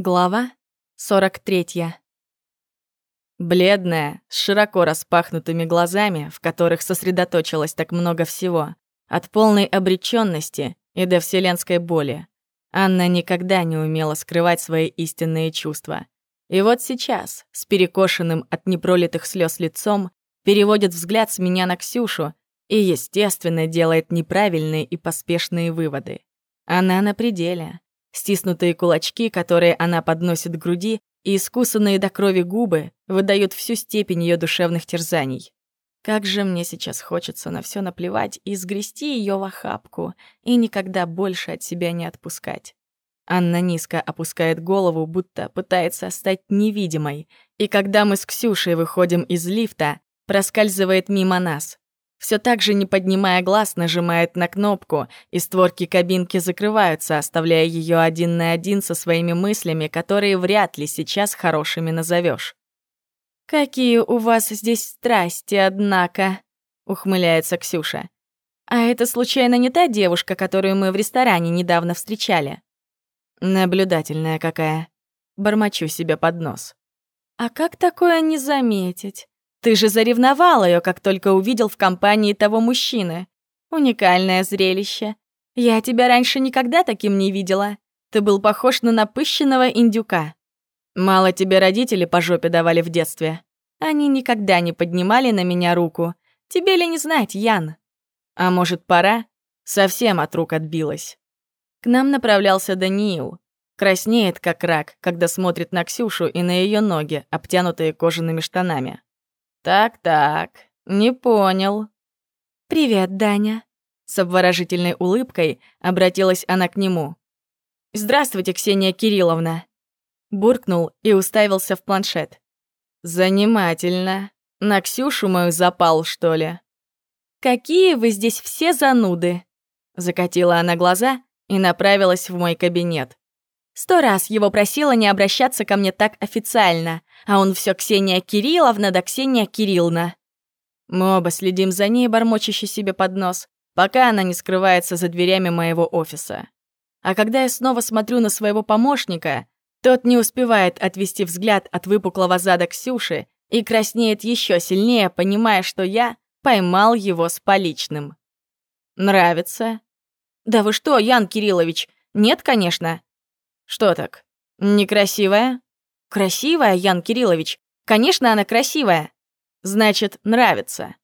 Глава 43. Бледная, с широко распахнутыми глазами, в которых сосредоточилось так много всего, от полной обречённости и до вселенской боли, Анна никогда не умела скрывать свои истинные чувства. И вот сейчас, с перекошенным от непролитых слез лицом, переводит взгляд с меня на Ксюшу и, естественно, делает неправильные и поспешные выводы. Она на пределе. Стиснутые кулачки, которые она подносит к груди, и искусанные до крови губы выдают всю степень ее душевных терзаний. Как же мне сейчас хочется на все наплевать и сгрести ее в охапку, и никогда больше от себя не отпускать. Анна низко опускает голову, будто пытается стать невидимой, и когда мы с Ксюшей выходим из лифта, проскальзывает мимо нас. Все так же, не поднимая глаз, нажимает на кнопку, и створки кабинки закрываются, оставляя ее один на один со своими мыслями, которые вряд ли сейчас хорошими назовешь. «Какие у вас здесь страсти, однако!» — ухмыляется Ксюша. «А это, случайно, не та девушка, которую мы в ресторане недавно встречали?» «Наблюдательная какая!» Бормочу себе под нос. «А как такое не заметить? Ты же заревновал ее, как только увидел в компании того мужчины. Уникальное зрелище. Я тебя раньше никогда таким не видела. Ты был похож на напыщенного индюка. Мало тебе родители по жопе давали в детстве. Они никогда не поднимали на меня руку. Тебе ли не знать, Ян? А может, пора? Совсем от рук отбилась. К нам направлялся Даниил. Краснеет, как рак, когда смотрит на Ксюшу и на ее ноги, обтянутые кожаными штанами. «Так-так, не понял». «Привет, Даня», — с обворожительной улыбкой обратилась она к нему. «Здравствуйте, Ксения Кирилловна», — буркнул и уставился в планшет. «Занимательно. На Ксюшу мою запал, что ли?» «Какие вы здесь все зануды!» Закатила она глаза и направилась в мой кабинет. Сто раз его просила не обращаться ко мне так официально, а он все Ксения Кирилловна да Ксения Кирилловна. Мы оба следим за ней, бормочащей себе под нос, пока она не скрывается за дверями моего офиса. А когда я снова смотрю на своего помощника, тот не успевает отвести взгляд от выпуклого зада Ксюши и краснеет еще сильнее, понимая, что я поймал его с поличным. «Нравится?» «Да вы что, Ян Кириллович? Нет, конечно. «Что так? Некрасивая?» «Красивая, Ян Кириллович. Конечно, она красивая. Значит, нравится».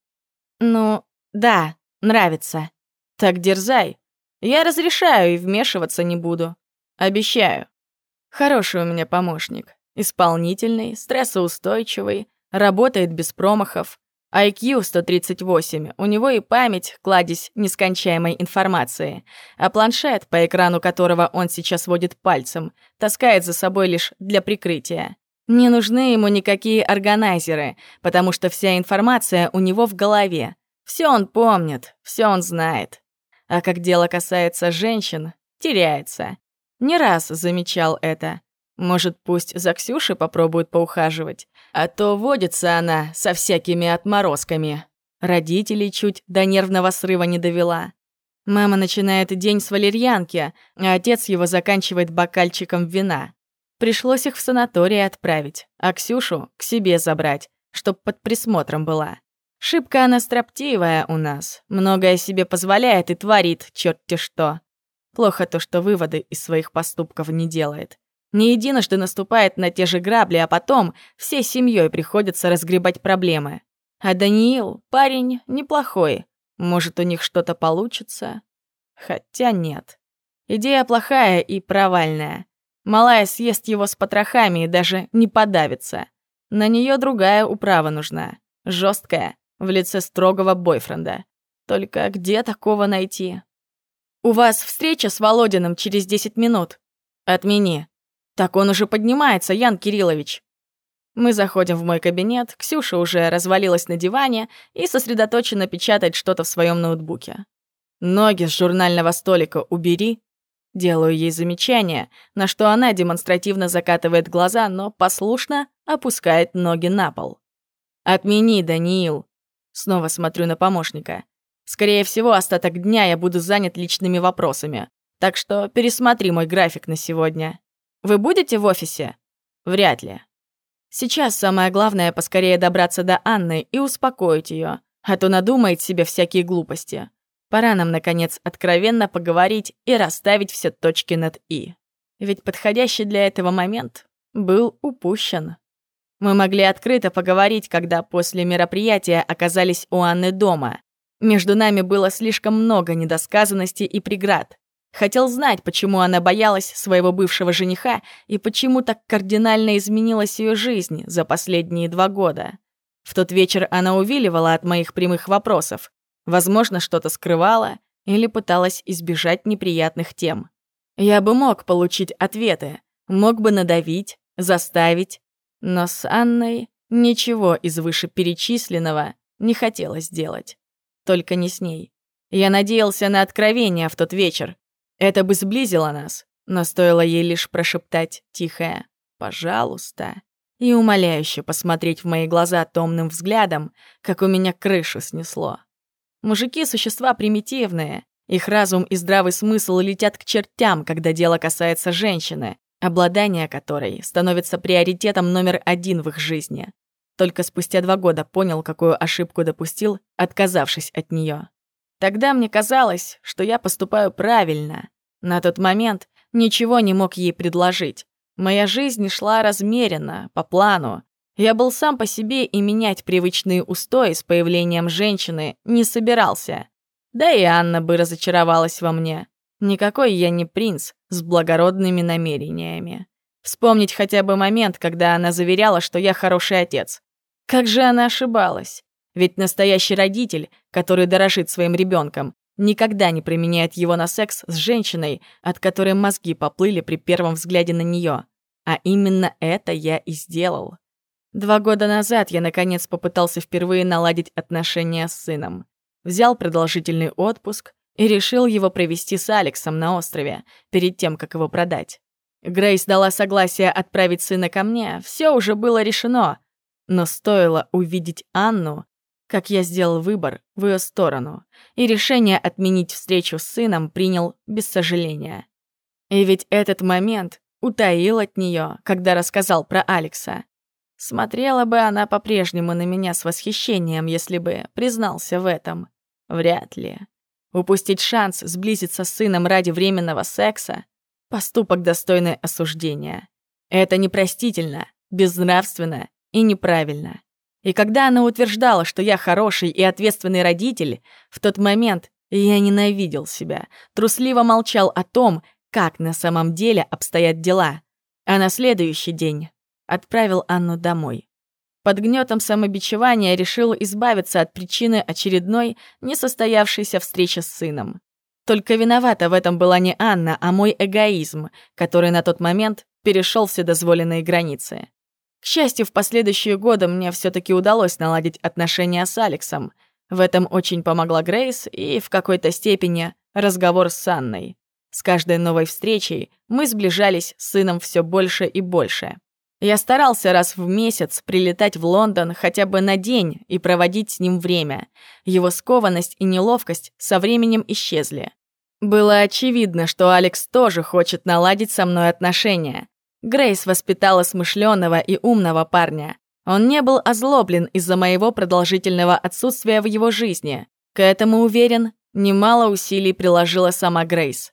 «Ну, да, нравится». «Так дерзай. Я разрешаю и вмешиваться не буду. Обещаю. Хороший у меня помощник. Исполнительный, стрессоустойчивый, работает без промахов. IQ 138, у него и память, кладезь нескончаемой информации, а планшет, по экрану которого он сейчас водит пальцем, таскает за собой лишь для прикрытия. Не нужны ему никакие органайзеры, потому что вся информация у него в голове. Все он помнит, все он знает. А как дело касается женщин, теряется. Не раз замечал это. Может, пусть за Ксюшей попробует поухаживать, а то водится она со всякими отморозками. Родителей чуть до нервного срыва не довела. Мама начинает день с валерьянки, а отец его заканчивает бокальчиком вина. Пришлось их в санаторий отправить, а Ксюшу к себе забрать, чтоб под присмотром была. Шибко она строптивая у нас, многое себе позволяет и творит черт-те что. Плохо то, что выводы из своих поступков не делает. Не единожды наступает на те же грабли, а потом всей семьей приходится разгребать проблемы. А Даниил парень неплохой. Может, у них что-то получится? Хотя нет. Идея плохая и провальная. Малая съест его с потрохами и даже не подавится. На нее другая управа нужна. жесткая, в лице строгого бойфренда. Только где такого найти? «У вас встреча с Володиным через 10 минут. Отмени», «Так он уже поднимается, Ян Кириллович!» Мы заходим в мой кабинет, Ксюша уже развалилась на диване и сосредоточенно печатает что-то в своем ноутбуке. «Ноги с журнального столика убери!» Делаю ей замечание, на что она демонстративно закатывает глаза, но послушно опускает ноги на пол. «Отмени, Даниил!» Снова смотрю на помощника. «Скорее всего, остаток дня я буду занят личными вопросами, так что пересмотри мой график на сегодня». Вы будете в офисе? Вряд ли. Сейчас самое главное поскорее добраться до Анны и успокоить ее, а то надумает себе всякие глупости. Пора нам, наконец, откровенно поговорить и расставить все точки над «и». Ведь подходящий для этого момент был упущен. Мы могли открыто поговорить, когда после мероприятия оказались у Анны дома. Между нами было слишком много недосказанностей и преград. Хотел знать, почему она боялась своего бывшего жениха и почему так кардинально изменилась ее жизнь за последние два года. В тот вечер она увиливала от моих прямых вопросов. Возможно, что-то скрывала или пыталась избежать неприятных тем. Я бы мог получить ответы, мог бы надавить, заставить, но с Анной ничего из вышеперечисленного не хотелось делать. Только не с ней. Я надеялся на откровение в тот вечер. Это бы сблизило нас, но стоило ей лишь прошептать тихое «пожалуйста» и умоляюще посмотреть в мои глаза томным взглядом, как у меня крышу снесло. Мужики — существа примитивные, их разум и здравый смысл летят к чертям, когда дело касается женщины, обладание которой становится приоритетом номер один в их жизни. Только спустя два года понял, какую ошибку допустил, отказавшись от нее. Тогда мне казалось, что я поступаю правильно. На тот момент ничего не мог ей предложить. Моя жизнь шла размеренно, по плану. Я был сам по себе и менять привычные устои с появлением женщины не собирался. Да и Анна бы разочаровалась во мне. Никакой я не принц с благородными намерениями. Вспомнить хотя бы момент, когда она заверяла, что я хороший отец. Как же она ошибалась. Ведь настоящий родитель, который дорожит своим ребенком, никогда не применяет его на секс с женщиной, от которой мозги поплыли при первом взгляде на нее. А именно это я и сделал. Два года назад я, наконец, попытался впервые наладить отношения с сыном. Взял продолжительный отпуск и решил его провести с Алексом на острове, перед тем, как его продать. Грейс дала согласие отправить сына ко мне, все уже было решено. Но стоило увидеть Анну, как я сделал выбор в ее сторону, и решение отменить встречу с сыном принял без сожаления. И ведь этот момент утаил от нее, когда рассказал про Алекса. Смотрела бы она по-прежнему на меня с восхищением, если бы признался в этом. Вряд ли. Упустить шанс сблизиться с сыном ради временного секса — поступок, достойный осуждения. Это непростительно, безнравственно и неправильно. И когда она утверждала, что я хороший и ответственный родитель, в тот момент я ненавидел себя, трусливо молчал о том, как на самом деле обстоят дела. А на следующий день отправил Анну домой. Под гнетом самобичевания решил избавиться от причины очередной несостоявшейся встречи с сыном. Только виновата в этом была не Анна, а мой эгоизм, который на тот момент перешел все дозволенные границы. К счастью, в последующие годы мне все таки удалось наладить отношения с Алексом. В этом очень помогла Грейс и, в какой-то степени, разговор с Анной. С каждой новой встречей мы сближались с сыном все больше и больше. Я старался раз в месяц прилетать в Лондон хотя бы на день и проводить с ним время. Его скованность и неловкость со временем исчезли. Было очевидно, что Алекс тоже хочет наладить со мной отношения. Грейс воспитала смышленого и умного парня. Он не был озлоблен из-за моего продолжительного отсутствия в его жизни. К этому, уверен, немало усилий приложила сама Грейс.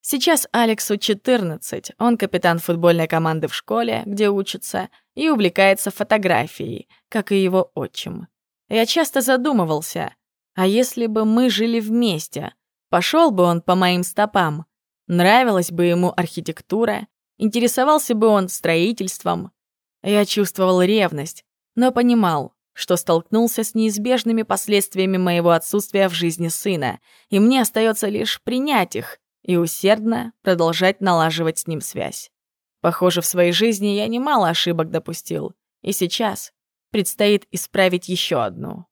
Сейчас Алексу 14, он капитан футбольной команды в школе, где учится, и увлекается фотографией, как и его отчим. Я часто задумывался, а если бы мы жили вместе, пошел бы он по моим стопам? Нравилась бы ему архитектура, Интересовался бы он строительством. Я чувствовал ревность, но понимал, что столкнулся с неизбежными последствиями моего отсутствия в жизни сына, и мне остается лишь принять их и усердно продолжать налаживать с ним связь. Похоже, в своей жизни я немало ошибок допустил, и сейчас предстоит исправить еще одну.